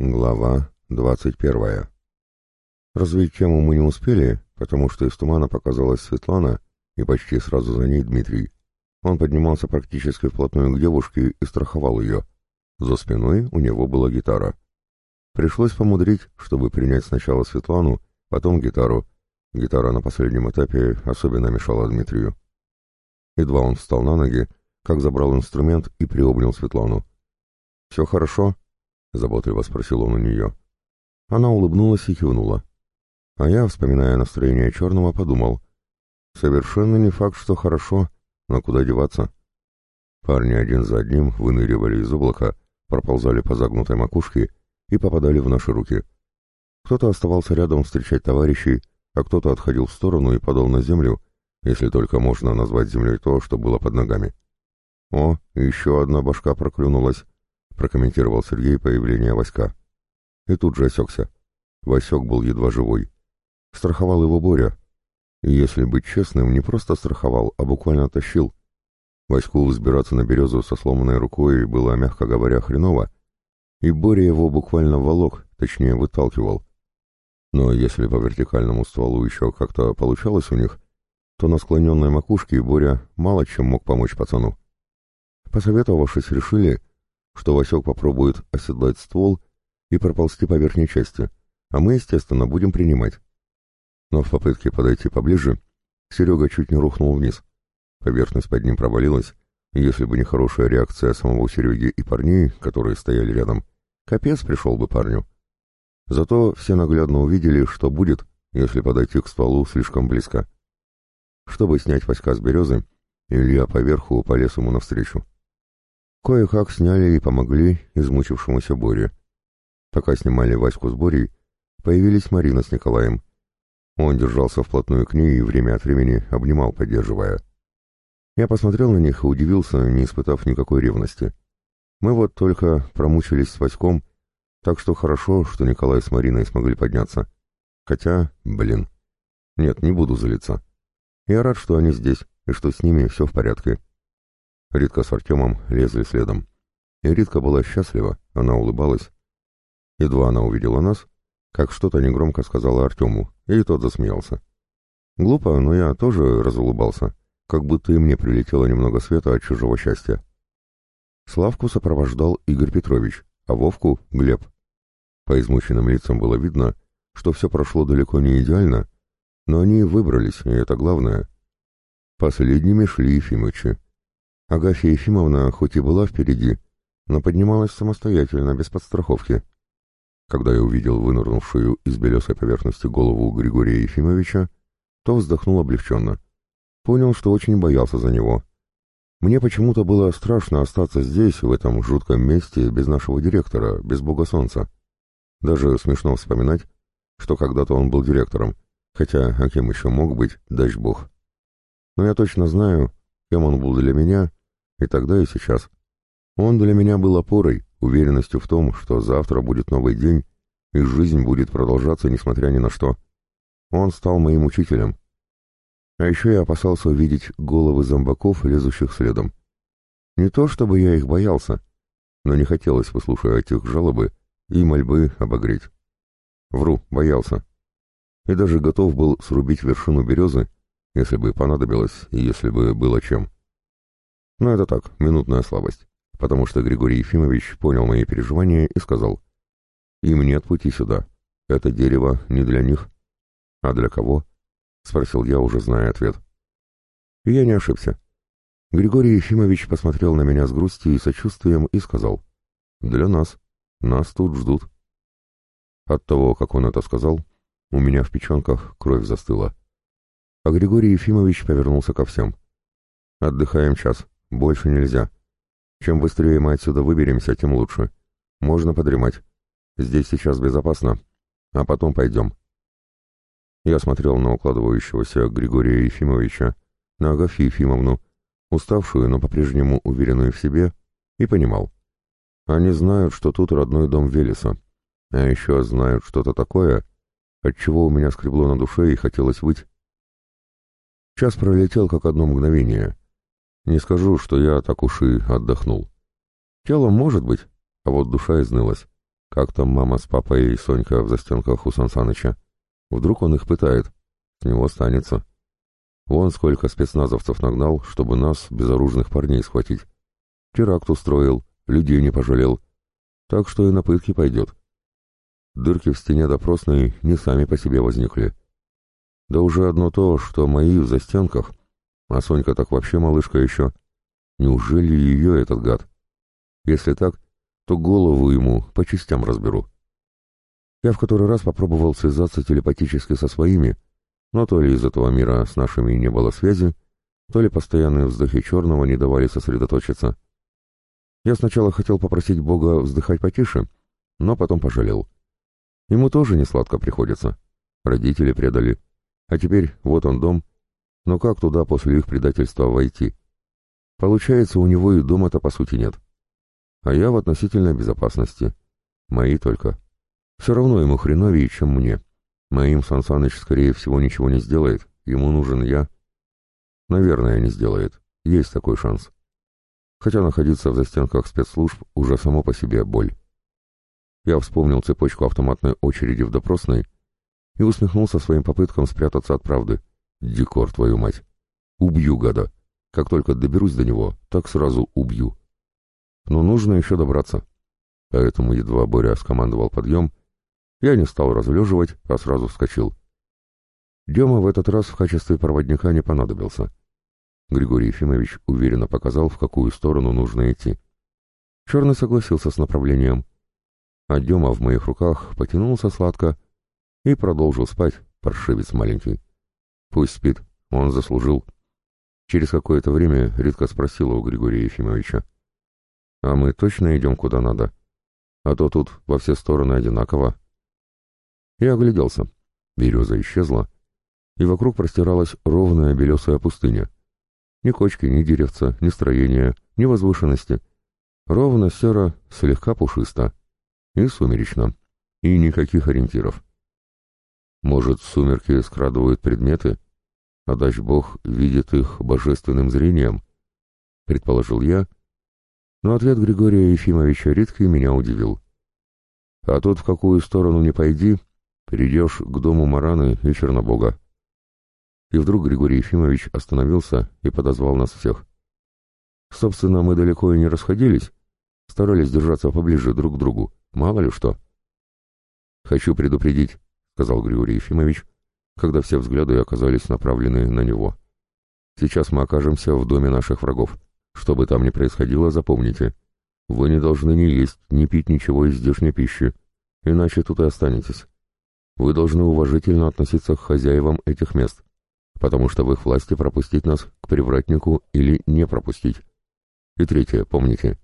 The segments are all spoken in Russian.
Глава двадцать первая. Развить тему мы не успели, потому что из тумана показалась Светлана и почти сразу за ней Дмитрий. Он поднимался практически вплотную к девушке и страховал ее. За спиной у него была гитара. Пришлось помудрить, чтобы принять сначала Светлану, потом гитару. Гитара на последнем этапе особенно мешала Дмитрию. Едва он встал на ноги, как забрал инструмент и приобнял Светлану. «Все хорошо?» — заботливо спросил он у нее. Она улыбнулась и кивнула. А я, вспоминая настроение Черного, подумал. Совершенно не факт, что хорошо, но куда деваться? Парни один за одним выныривали из облака, проползали по загнутой макушке и попадали в наши руки. Кто-то оставался рядом встречать товарищей, а кто-то отходил в сторону и падал на землю, если только можно назвать землей то, что было под ногами. О, еще одна башка проклюнулась, прокомментировал Сергей появление Васька. И тут же осекся. Васек был едва живой. Страховал его Боря. И если быть честным, не просто страховал, а буквально тащил. Ваську взбираться на березу со сломанной рукой было, мягко говоря, хреново, и Боря его буквально волок, точнее выталкивал. Но если по вертикальному стволу еще как-то получалось у них, то на склоненной макушке Боря мало чем мог помочь пацану. Посоветовавшись, решили, что Васек попробует оседлать ствол и проползти по верхней части, а мы, естественно, будем принимать. Но в попытке подойти поближе, Серега чуть не рухнул вниз. Поверхность под ним провалилась, если бы не хорошая реакция самого Сереги и парней, которые стояли рядом, капец пришел бы парню. Зато все наглядно увидели, что будет, если подойти к стволу слишком близко. Чтобы снять Васька с березы, Илья поверху полез ему навстречу. Кое-как сняли и помогли измучившемуся Боре. Пока снимали Ваську с Борей, появились Марина с Николаем. Он держался вплотную к ней и время от времени обнимал, поддерживая. Я посмотрел на них и удивился, не испытав никакой ревности. Мы вот только промучились с Васьком, так что хорошо, что Николай с Мариной смогли подняться. Хотя, блин, нет, не буду злиться. Я рад, что они здесь, и что с ними все в порядке. Ритка с Артемом лезли следом. И Ритка была счастлива, она улыбалась. Едва она увидела нас, как что-то негромко сказала Артему, и тот засмеялся. Глупо, но я тоже разулыбался, как будто и мне прилетело немного света от чужого счастья. Славку сопровождал Игорь Петрович, а Вовку — Глеб. По измученным лицам было видно, что все прошло далеко не идеально, но они выбрались, и это главное. Последними шли Ефимычи. Агафья Ефимовна хоть и была впереди, но поднималась самостоятельно, без подстраховки. Когда я увидел вынырнувшую из белесой поверхности голову Григория Ефимовича, то вздохнул облегченно. Понял, что очень боялся за него. Мне почему-то было страшно остаться здесь, в этом жутком месте, без нашего директора, без бога солнца. Даже смешно вспоминать, что когда-то он был директором, хотя а кем еще мог быть, дай бог. Но я точно знаю, кем он был для меня и тогда, и сейчас. Он для меня был опорой, уверенностью в том, что завтра будет новый день, и жизнь будет продолжаться, несмотря ни на что. Он стал моим учителем. А еще я опасался увидеть головы зомбаков, лезущих следом. Не то чтобы я их боялся, но не хотелось выслушивать их жалобы и мольбы обогреть. Вру, боялся. И даже готов был срубить вершину березы, если бы понадобилось и если бы было чем. Но это так, минутная слабость, потому что Григорий Ефимович понял мои переживания и сказал, «Им нет пути сюда. Это дерево не для них». «А для кого?» — спросил я, уже зная ответ. Я не ошибся. Григорий Ефимович посмотрел на меня с грустью и сочувствием и сказал, «Для нас. Нас тут ждут». От того, как он это сказал, у меня в печенках кровь застыла. А Григорий Ефимович повернулся ко всем. «Отдыхаем час. Больше нельзя. Чем быстрее мы отсюда выберемся, тем лучше. Можно подремать. Здесь сейчас безопасно. А потом пойдем. Я смотрел на укладывающегося Григория Ефимовича, на Агафью Ефимовну, уставшую, но по-прежнему уверенную в себе, и понимал. Они знают, что тут родной дом Велеса. А еще знают что-то такое, от чего у меня скребло на душе и хотелось выть. Час пролетел как одно мгновение. Не скажу, что я так уж и отдохнул. Тело может быть, а вот душа изнылась. как там мама с папой и Сонька в застенках у Сансаныча. Вдруг он их пытает, с него останется. Вон сколько спецназовцев нагнал, чтобы нас, безоружных парней, схватить. Теракт устроил, людей не пожалел. Так что и на пытки пойдет. Дырки в стене допросной не сами по себе возникли. Да уже одно то, что мои в застенках, а Сонька так вообще малышка еще. Неужели ее этот гад? Если так, то голову ему по частям разберу. Я в который раз попробовал связаться телепатически со своими, но то ли из этого мира с нашими не было связи, то ли постоянные вздохи черного не давали сосредоточиться. Я сначала хотел попросить Бога вздыхать потише, но потом пожалел. Ему тоже не сладко приходится. Родители предали. А теперь вот он дом. Но как туда после их предательства войти? Получается, у него и дома-то по сути нет. А я в относительной безопасности. Мои только. Все равно ему хреновее, чем мне. Моим Сансаныч, скорее всего, ничего не сделает. Ему нужен я. Наверное, не сделает. Есть такой шанс. Хотя находиться в застенках спецслужб уже само по себе боль. Я вспомнил цепочку автоматной очереди в допросной и усмехнулся своим попыткам спрятаться от правды. Декор, твою мать! Убью гада! Как только доберусь до него, так сразу убью. Но нужно еще добраться. Поэтому едва Боря скомандовал подъем, я не стал разлеживать, а сразу вскочил. Дема в этот раз в качестве проводника не понадобился. Григорий Ефимович уверенно показал, в какую сторону нужно идти. Черный согласился с направлением, а Дема в моих руках потянулся сладко и продолжил спать, паршивец маленький. Пусть спит, он заслужил. Через какое-то время Ритка спросила у Григория Ефимовича. «А мы точно идем куда надо? А то тут во все стороны одинаково». Я огляделся. Береза исчезла, и вокруг простиралась ровная белесая пустыня. Ни кочки, ни деревца, ни строения, ни возвышенности. Ровно серо, слегка пушисто. И сумеречно. И никаких ориентиров. Может, сумерки скрадывают предметы, а дач Бог видит их божественным зрением? Предположил я, но ответ Григория Ефимовича Ритки меня удивил. А тут в какую сторону не пойди, Придешь к дому Мараны и Чернобога. И вдруг Григорий Ефимович остановился и подозвал нас всех. Собственно, мы далеко и не расходились, старались держаться поближе друг к другу, мало ли что. «Хочу предупредить», — сказал Григорий Ефимович, когда все взгляды оказались направлены на него. «Сейчас мы окажемся в доме наших врагов. Что бы там ни происходило, запомните. Вы не должны ни есть, ни пить ничего из здешней пищи, иначе тут и останетесь. Вы должны уважительно относиться к хозяевам этих мест, потому что в их власти пропустить нас к привратнику или не пропустить. И третье, помните,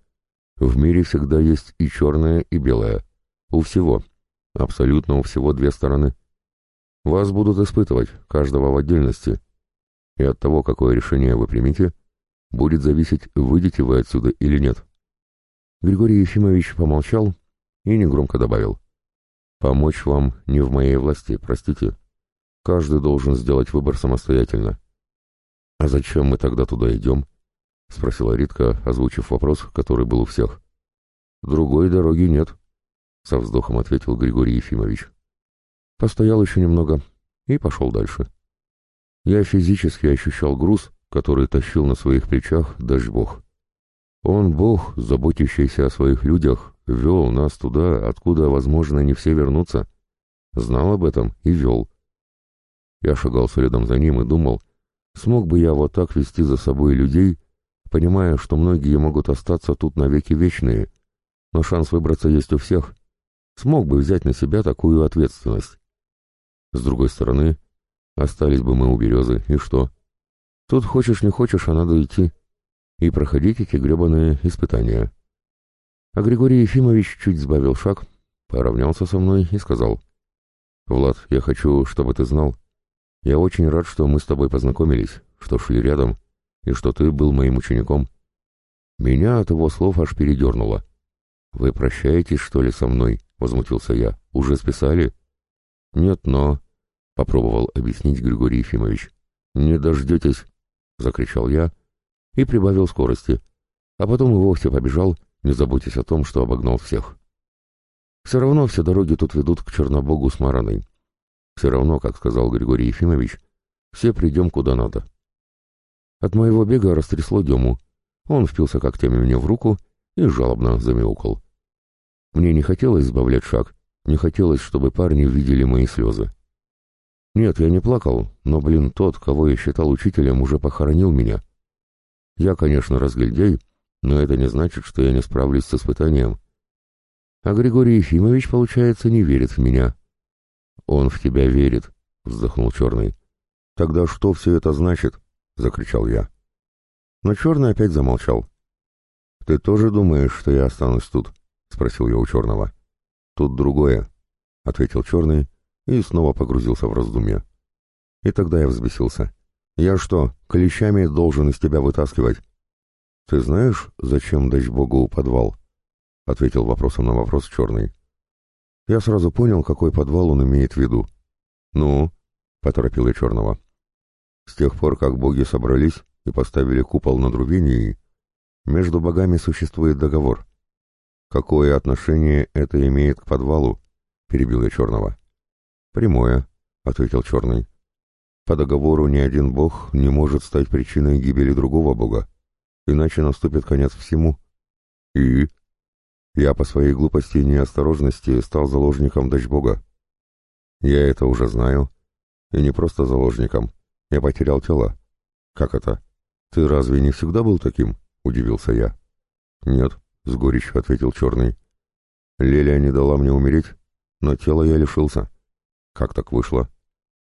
в мире всегда есть и черное, и белое. У всего. Абсолютно у всего две стороны. Вас будут испытывать, каждого в отдельности. И от того, какое решение вы примете, будет зависеть, выйдете вы отсюда или нет. Григорий Ефимович помолчал и негромко добавил. Помочь вам не в моей власти, простите. Каждый должен сделать выбор самостоятельно. А зачем мы тогда туда идем? Спросила Ритка, озвучив вопрос, который был у всех. Другой дороги нет, со вздохом ответил Григорий Ефимович. Постоял еще немного и пошел дальше. Я физически ощущал груз, который тащил на своих плечах дождь Бог. Он Бог, заботящийся о своих людях Вел нас туда, откуда, возможно, не все вернутся. Знал об этом и вел. Я шагал следом за ним и думал, смог бы я вот так вести за собой людей, понимая, что многие могут остаться тут навеки вечные, но шанс выбраться есть у всех. Смог бы взять на себя такую ответственность. С другой стороны, остались бы мы у березы, и что? Тут хочешь не хочешь, а надо идти и проходить эти гребаные испытания. А Григорий Ефимович чуть сбавил шаг, поравнялся со мной и сказал, «Влад, я хочу, чтобы ты знал. Я очень рад, что мы с тобой познакомились, что шли рядом, и что ты был моим учеником. Меня от его слов аж передернуло. «Вы прощаетесь, что ли, со мной?» — возмутился я. «Уже списали?» «Нет, но...» — попробовал объяснить Григорий Ефимович. «Не дождетесь!» — закричал я и прибавил скорости, а потом и вовсе побежал, не заботьтесь о том, что обогнал всех. Все равно все дороги тут ведут к Чернобогу с Мараной. Все равно, как сказал Григорий Ефимович, все придем куда надо. От моего бега растрясло Дему. Он впился когтями мне в руку и жалобно замяукал. Мне не хотелось сбавлять шаг, не хотелось, чтобы парни видели мои слезы. Нет, я не плакал, но, блин, тот, кого я считал учителем, уже похоронил меня. Я, конечно, разгильдяй, но это не значит, что я не справлюсь с испытанием. А Григорий Ефимович, получается, не верит в меня. Он в тебя верит, вздохнул Черный. Тогда что все это значит? Закричал я. Но Черный опять замолчал. Ты тоже думаешь, что я останусь тут? Спросил я у Черного. Тут другое, ответил Черный и снова погрузился в раздумья. И тогда я взбесился. Я что, клещами должен из тебя вытаскивать? Ты знаешь, зачем дать Богу подвал? — ответил вопросом на вопрос Черный. Я сразу понял, какой подвал он имеет в виду. «Ну?» — поторопил я Черного. С тех пор, как боги собрались и поставили купол над Рувенией, между богами существует договор. «Какое отношение это имеет к подвалу?» — перебил я Черного. «Прямое», — ответил Черный. «По договору ни один бог не может стать причиной гибели другого бога, иначе наступит конец всему». «И?» Я по своей глупости и неосторожности стал заложником дочь Бога. Я это уже знаю. И не просто заложником. Я потерял тело. Как это? Ты разве не всегда был таким? Удивился я. Нет, с горечью ответил Черный. Лелия не дала мне умереть, но тело я лишился. Как так вышло?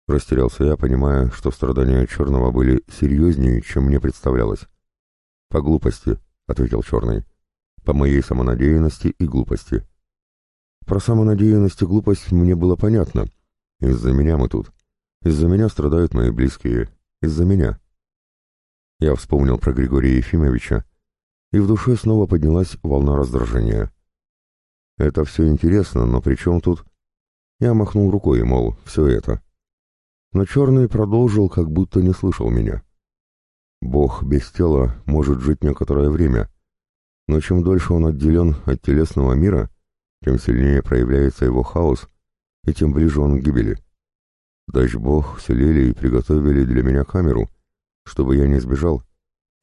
Растерялся я, понимая, что страдания Черного были серьезнее, чем мне представлялось. По глупости, ответил Черный по моей самонадеянности и глупости. Про самонадеянность и глупость мне было понятно. Из-за меня мы тут. Из-за меня страдают мои близкие. Из-за меня. Я вспомнил про Григория Ефимовича, и в душе снова поднялась волна раздражения. Это все интересно, но при чем тут... Я махнул рукой, мол, все это. Но Черный продолжил, как будто не слышал меня. Бог без тела может жить некоторое время, но чем дольше он отделен от телесного мира, тем сильнее проявляется его хаос, и тем ближе он к гибели. Дач Бог селили и приготовили для меня камеру, чтобы я не сбежал,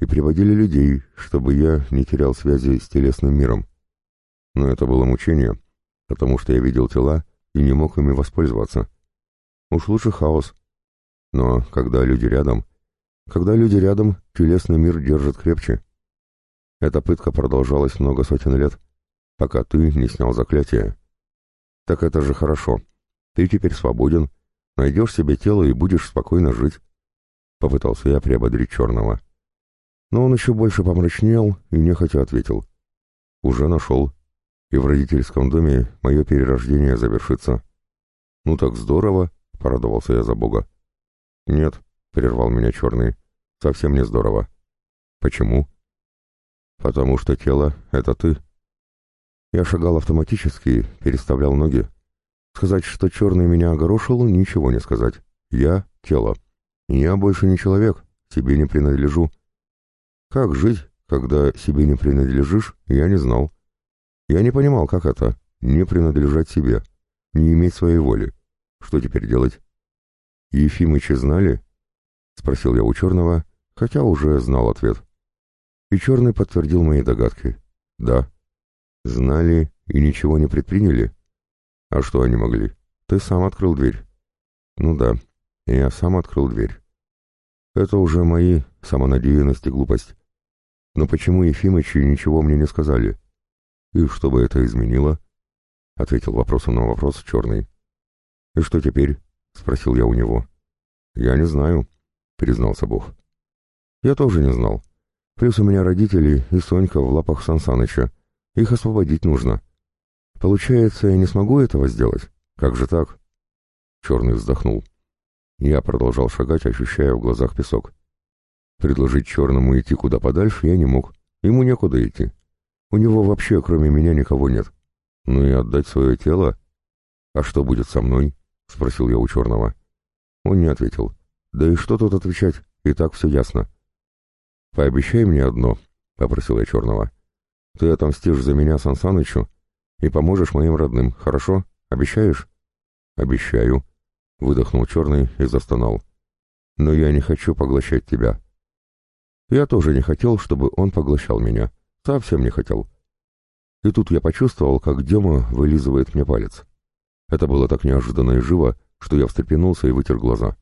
и приводили людей, чтобы я не терял связи с телесным миром. Но это было мучение, потому что я видел тела и не мог ими воспользоваться. Уж лучше хаос. Но когда люди рядом, когда люди рядом, телесный мир держит крепче. Эта пытка продолжалась много сотен лет, пока ты не снял заклятие. Так это же хорошо. Ты теперь свободен, найдешь себе тело и будешь спокойно жить. Попытался я приободрить Черного. Но он еще больше помрачнел и нехотя ответил. Уже нашел. И в родительском доме мое перерождение завершится. Ну так здорово, порадовался я за Бога. Нет, прервал меня Черный, совсем не здорово. Почему? «Потому что тело — это ты». Я шагал автоматически, переставлял ноги. Сказать, что черный меня огорошил, ничего не сказать. Я — тело. Я больше не человек, себе не принадлежу. Как жить, когда себе не принадлежишь, я не знал. Я не понимал, как это — не принадлежать себе, не иметь своей воли. Что теперь делать? «Ефимычи знали?» — спросил я у черного, хотя уже знал ответ. И Черный подтвердил мои догадки. Да. Знали и ничего не предприняли? А что они могли? Ты сам открыл дверь. Ну да, я сам открыл дверь. Это уже мои самонадеянность и глупость. Но почему Ефимычи ничего мне не сказали? И что бы это изменило? Ответил вопросом на вопрос Черный. И что теперь? Спросил я у него. Я не знаю, признался Бог. Я тоже не знал. Плюс у меня родители и Сонька в лапах Сансаныча. Их освободить нужно. Получается, я не смогу этого сделать? Как же так? Черный вздохнул. Я продолжал шагать, ощущая в глазах песок. Предложить Черному идти куда подальше я не мог. Ему некуда идти. У него вообще, кроме меня, никого нет. Ну и отдать свое тело? А что будет со мной? Спросил я у Черного. Он не ответил. Да и что тут отвечать? И так все ясно. «Пообещай мне одно», — попросил я Черного. «Ты отомстишь за меня Сансанычу и поможешь моим родным, хорошо? Обещаешь?» «Обещаю», — выдохнул черный и застонал. «Но я не хочу поглощать тебя». Я тоже не хотел, чтобы он поглощал меня. Совсем не хотел. И тут я почувствовал, как Дема вылизывает мне палец. Это было так неожиданно и живо, что я встрепенулся и вытер глаза.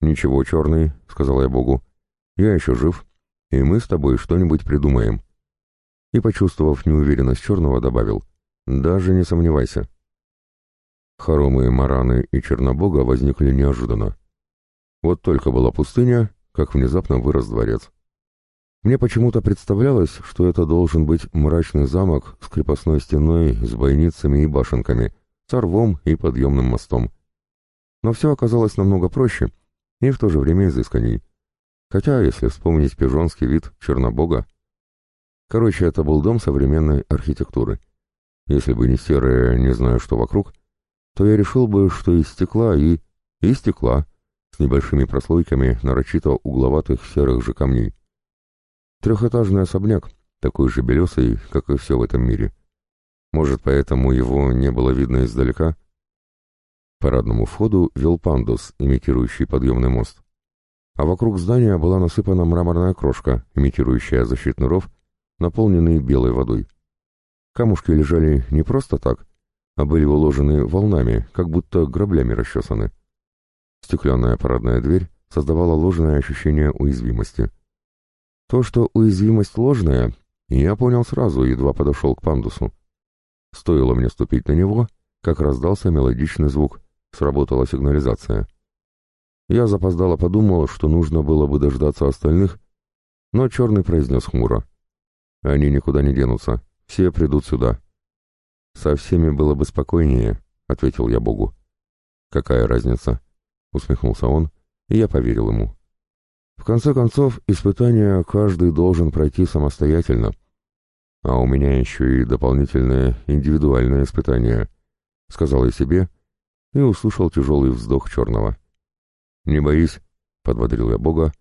«Ничего, черный», — сказал я Богу, — «я еще жив, и мы с тобой что-нибудь придумаем». И, почувствовав неуверенность черного, добавил, «Даже не сомневайся». Хоромы, Мараны и Чернобога возникли неожиданно. Вот только была пустыня, как внезапно вырос дворец. Мне почему-то представлялось, что это должен быть мрачный замок с крепостной стеной, с бойницами и башенками, с рвом и подъемным мостом. Но все оказалось намного проще и в то же время изысканней. Хотя, если вспомнить пижонский вид Чернобога... Короче, это был дом современной архитектуры. Если бы не серое, не знаю что вокруг, то я решил бы, что из стекла и... и стекла, небольшими прослойками нарочито угловатых серых же камней. Трехэтажный особняк, такой же белесый, как и все в этом мире. Может, поэтому его не было видно издалека? Парадному входу вел пандус, имитирующий подъемный мост. А вокруг здания была насыпана мраморная крошка, имитирующая защитный ров, наполненный белой водой. Камушки лежали не просто так, а были уложены волнами, как будто граблями расчесаны. Стеклянная парадная дверь создавала ложное ощущение уязвимости. То, что уязвимость ложная, я понял сразу, едва подошел к пандусу. Стоило мне ступить на него, как раздался мелодичный звук, сработала сигнализация. Я запоздало подумал, что нужно было бы дождаться остальных, но черный произнес хмуро. «Они никуда не денутся, все придут сюда». «Со всеми было бы спокойнее», — ответил я Богу. «Какая разница?» — усмехнулся он, и я поверил ему. В конце концов, испытания каждый должен пройти самостоятельно. А у меня еще и дополнительное индивидуальное испытание, сказал я себе и услышал тяжелый вздох черного. Не боись, подбодрил я Бога,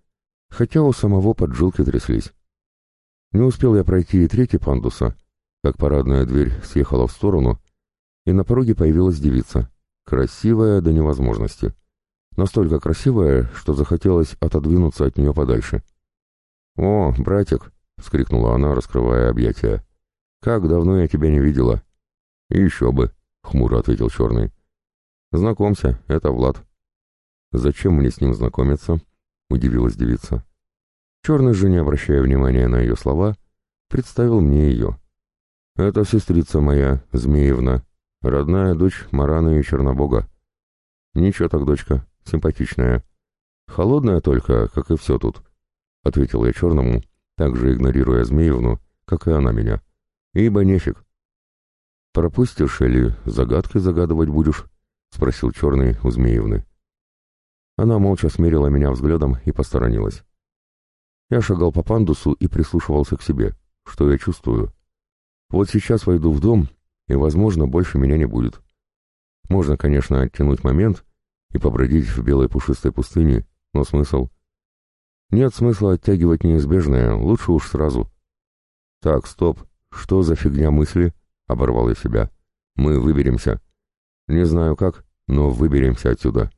хотя у самого поджилки тряслись. Не успел я пройти и третий пандуса, как парадная дверь съехала в сторону, и на пороге появилась девица, красивая до невозможности. Настолько красивая, что захотелось отодвинуться от нее подальше. «О, братик!» — вскрикнула она, раскрывая объятия. «Как давно я тебя не видела!» «Еще бы!» — хмуро ответил Черный. «Знакомься, это Влад». «Зачем мне с ним знакомиться?» — удивилась девица. Черный же, не обращая внимания на ее слова, представил мне ее. «Это сестрица моя, Змеевна, родная дочь Марана и Чернобога». «Ничего так, дочка, симпатичная. Холодная только, как и все тут, — ответил я черному, также игнорируя Змеевну, как и она меня. Ибо нефиг. Пропустишь или загадки загадывать будешь? — спросил черный у Змеевны. Она молча смерила меня взглядом и посторонилась. Я шагал по пандусу и прислушивался к себе. Что я чувствую? Вот сейчас войду в дом, и, возможно, больше меня не будет. Можно, конечно, оттянуть момент и побродить в белой пушистой пустыне, но смысл? Нет смысла оттягивать неизбежное, лучше уж сразу. Так, стоп, что за фигня мысли? Оборвал я себя. Мы выберемся. Не знаю как, но выберемся отсюда.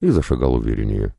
И зашагал увереннее.